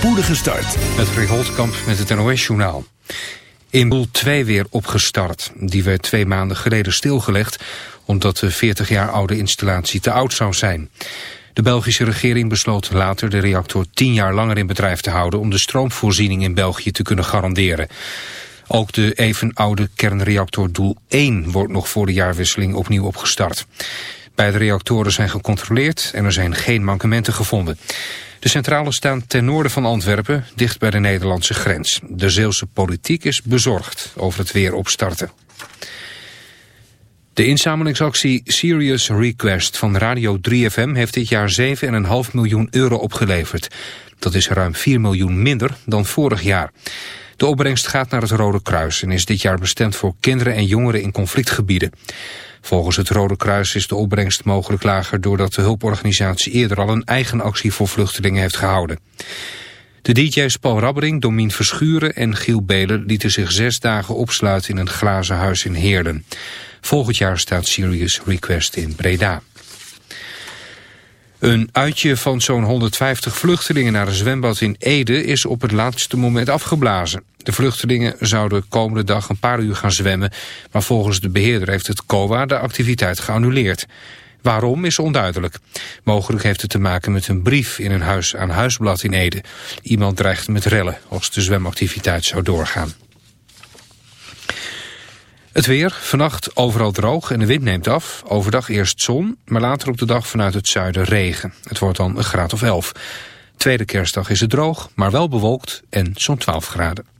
spoedige start. Het Rick Holtkamp met het NOS-journaal. In Boel 2 weer opgestart. Die werd twee maanden geleden stilgelegd... omdat de 40 jaar oude installatie te oud zou zijn. De Belgische regering besloot later de reactor 10 jaar langer in bedrijf te houden... om de stroomvoorziening in België te kunnen garanderen. Ook de even oude kernreactor Doel 1 wordt nog voor de jaarwisseling opnieuw opgestart. Beide reactoren zijn gecontroleerd en er zijn geen mankementen gevonden. De centrales staan ten noorden van Antwerpen, dicht bij de Nederlandse grens. De Zeelse politiek is bezorgd over het weer opstarten. De inzamelingsactie Serious Request van Radio 3FM heeft dit jaar 7,5 miljoen euro opgeleverd. Dat is ruim 4 miljoen minder dan vorig jaar. De opbrengst gaat naar het Rode Kruis en is dit jaar bestemd voor kinderen en jongeren in conflictgebieden. Volgens het Rode Kruis is de opbrengst mogelijk lager doordat de hulporganisatie eerder al een eigen actie voor vluchtelingen heeft gehouden. De DJ's Paul Rabbering, Domien Verschuren en Giel Belen lieten zich zes dagen opsluiten in een glazen huis in Heerden. Volgend jaar staat Serious Request in Breda. Een uitje van zo'n 150 vluchtelingen naar een zwembad in Ede is op het laatste moment afgeblazen. De vluchtelingen zouden komende dag een paar uur gaan zwemmen, maar volgens de beheerder heeft het COA de activiteit geannuleerd. Waarom is onduidelijk. Mogelijk heeft het te maken met een brief in een huis aan huisblad in Ede. Iemand dreigt met rellen als de zwemactiviteit zou doorgaan. Het weer, vannacht overal droog en de wind neemt af. Overdag eerst zon, maar later op de dag vanuit het zuiden regen. Het wordt dan een graad of 11. Tweede kerstdag is het droog, maar wel bewolkt en zo'n 12 graden.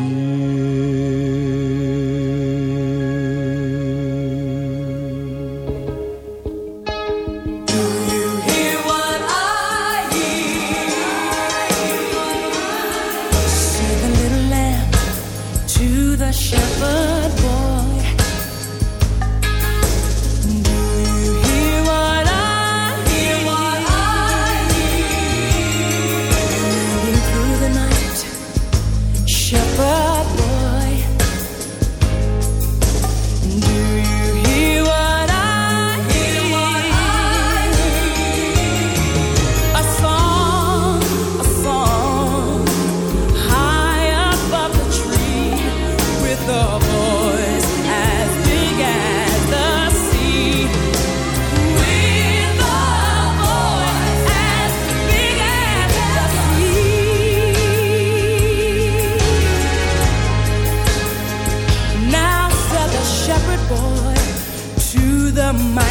my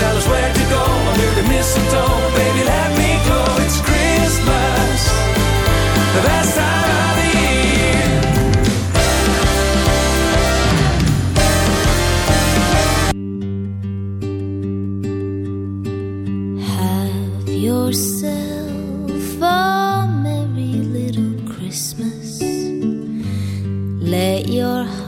tell us where to go under the mistletoe. Baby, let me glow. It's Christmas, the best time of the year. Have yourself a merry little Christmas. Let your heart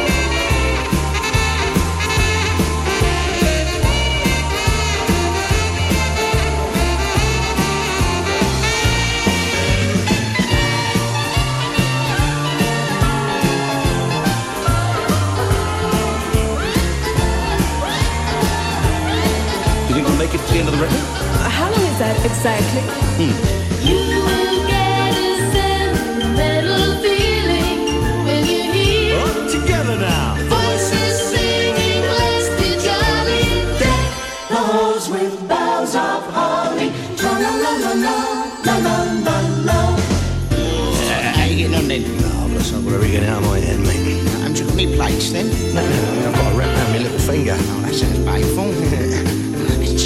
Exactly. Hmm. You will get a sentimental feeling when you hear. Voices singing, let's be jolly. Deck the halls with boughs of holly. You mate. Haven't you got any plates then? No, no, I've got a wrap around my little finger. Oh, that sounds painful.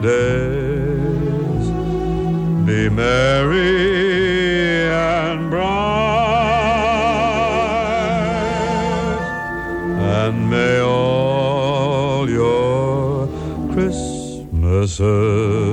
Days be merry and bright, and may all your Christmases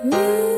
你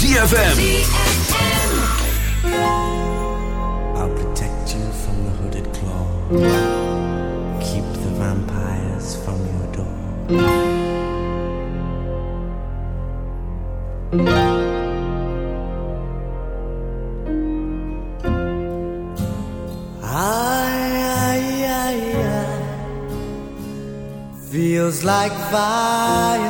ZFM. I'll protect you from the hooded claw. Keep the vampires from your door. Ay, ay, ay, Feels like fire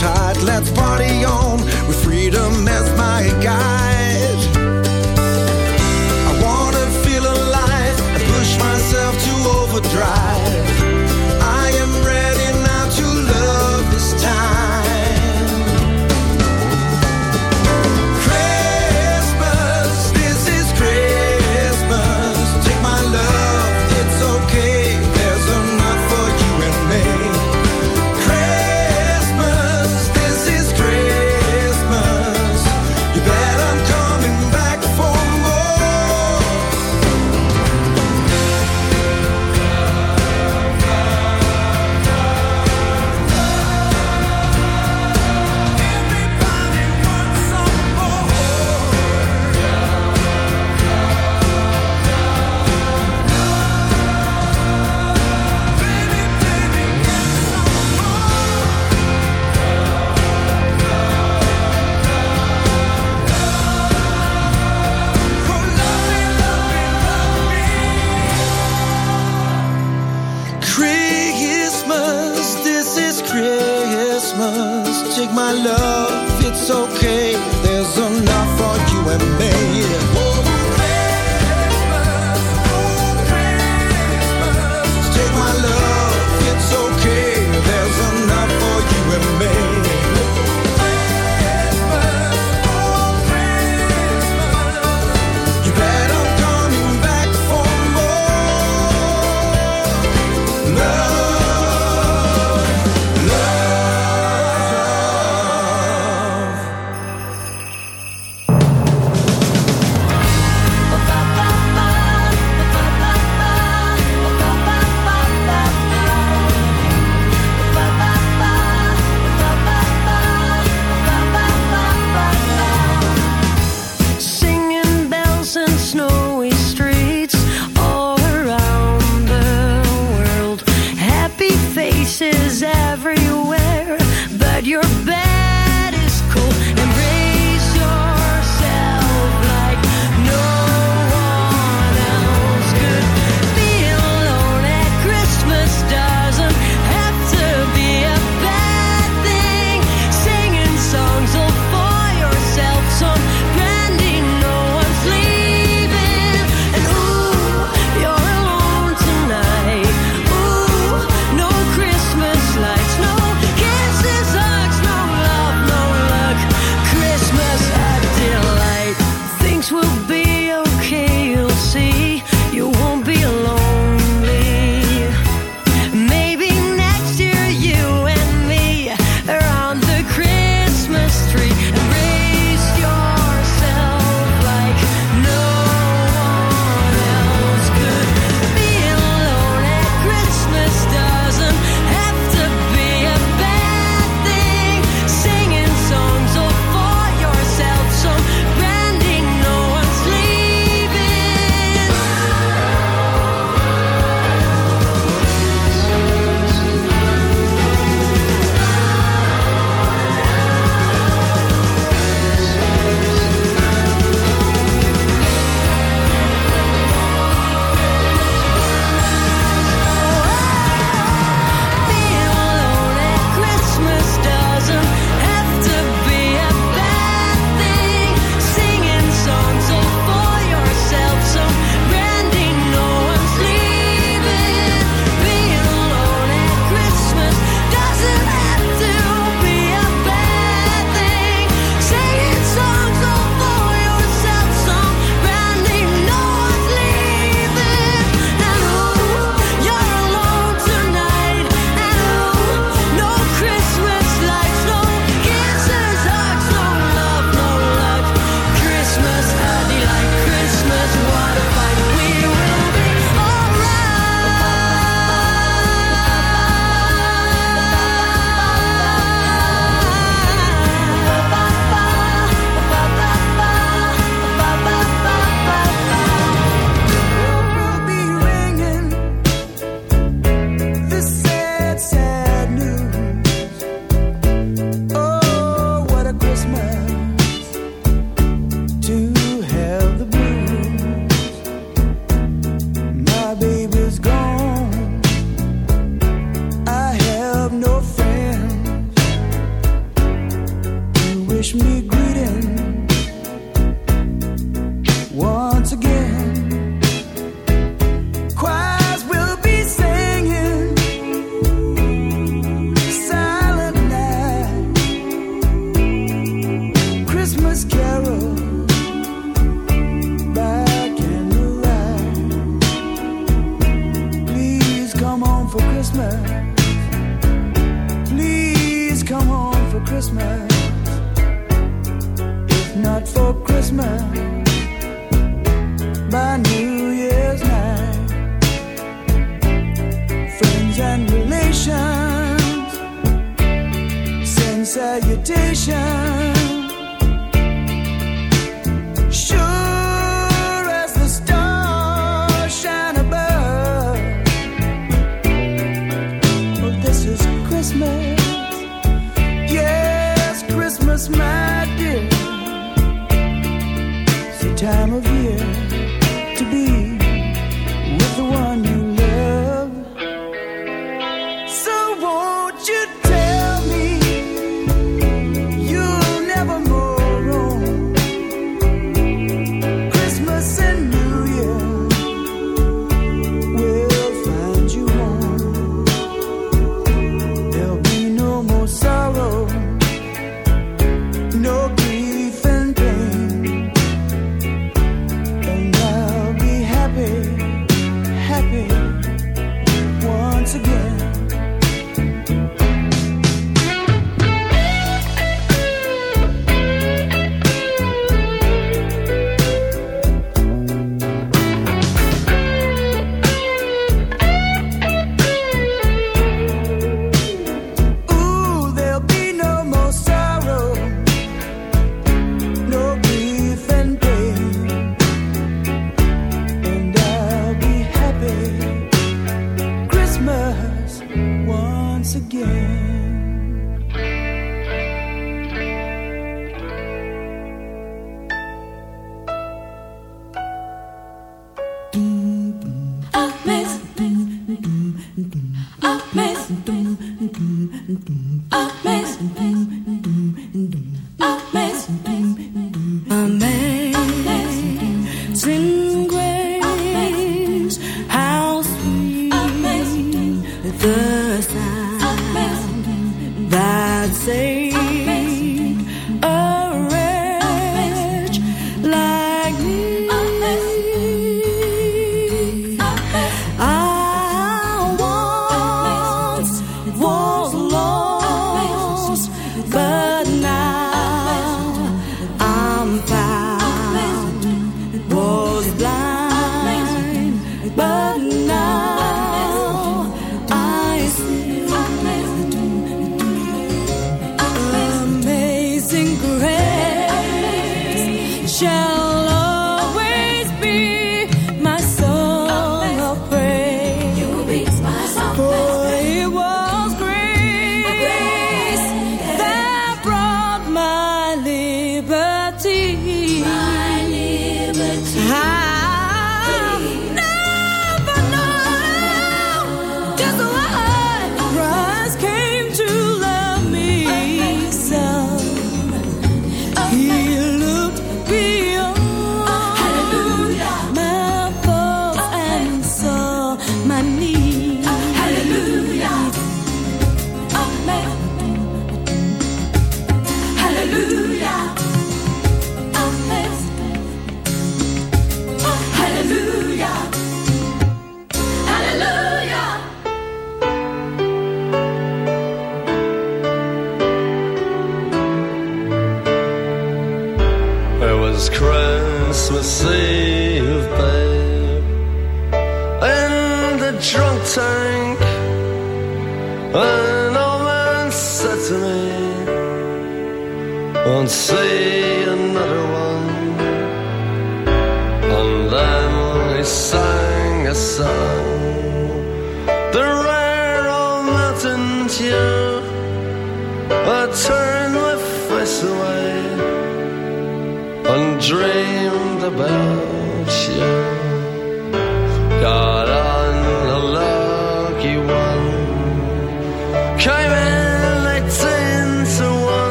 tight, let's party.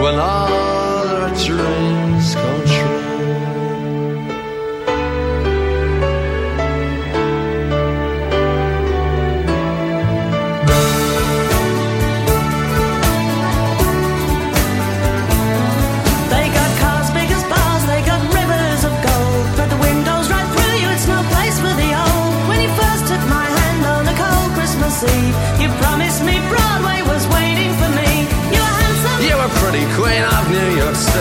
when all our dreams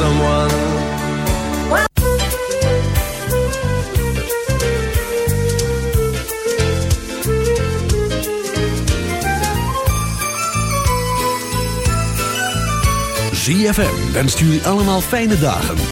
someone. ZFM wenst jullie allemaal fijne dagen.